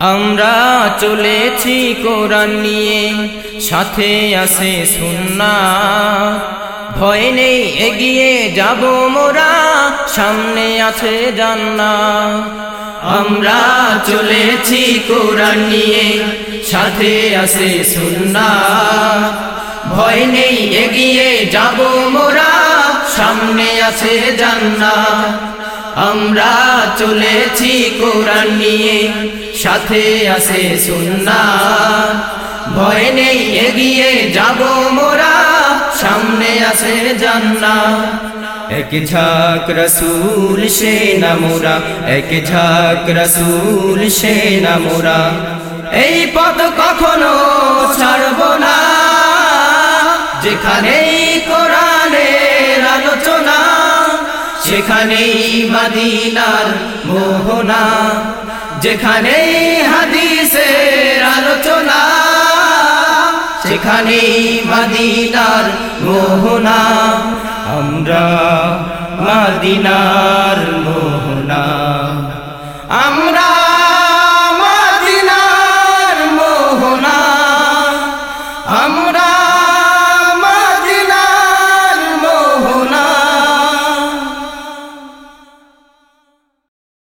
আমরা চলেছি কোরআন নিয়ে, সাথে আছে সুন্না। ভয় নেই, এগিয়ে যাব মোরা, সামনে আছে জান্না। আমরা চলেছি কোরআন নিয়ে, সাথে আছে সুন্না। ভয় নেই, এগিয়ে যাব মোরা, সামনে আছে জান্না। আমরা চলেছি কোরআন নিয়ে, সাথে আছে সুন্না ভয় নেই, এগিয়ে যাব মোরা, সামনে আছে জান্না এক ঝাঁক রসুল, সে নামোরা এক ঝাঁক রসুল, সে নামোরা এই পথ কখনো ছাড়ব না, যেখানেই আলোচনা সেখানেই মাদিনার মোহনা যেখানেই হাদিসের আলোচনা সেখানেই মাদিনার মোহনা। আমরা মাদিনার মোহনা।